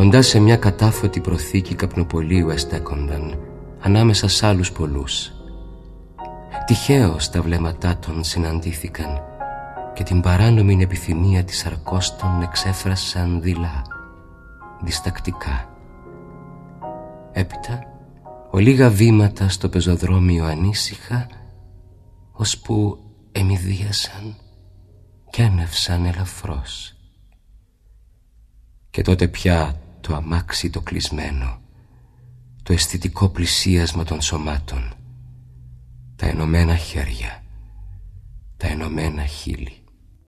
Κοντά σε μια κατάφωτη προθήκη καπνοπολίου εστέκονταν Ανάμεσα σ' άλλους πολλούς. Τυχαίως τα βλέμματά των συναντήθηκαν Και την παράνομη επιθυμία της αρκώστων εξέφρασαν δειλά Διστακτικά. Έπειτα Ολίγα βήματα στο πεζοδρόμιο ανήσυχα Ώσπου εμιδίασαν και άνευσαν ελαφρώς. Και τότε πια το αμάξι το κλεισμένο Το αισθητικό πλησίασμα των σωμάτων Τα ενωμένα χέρια Τα ενωμένα χείλη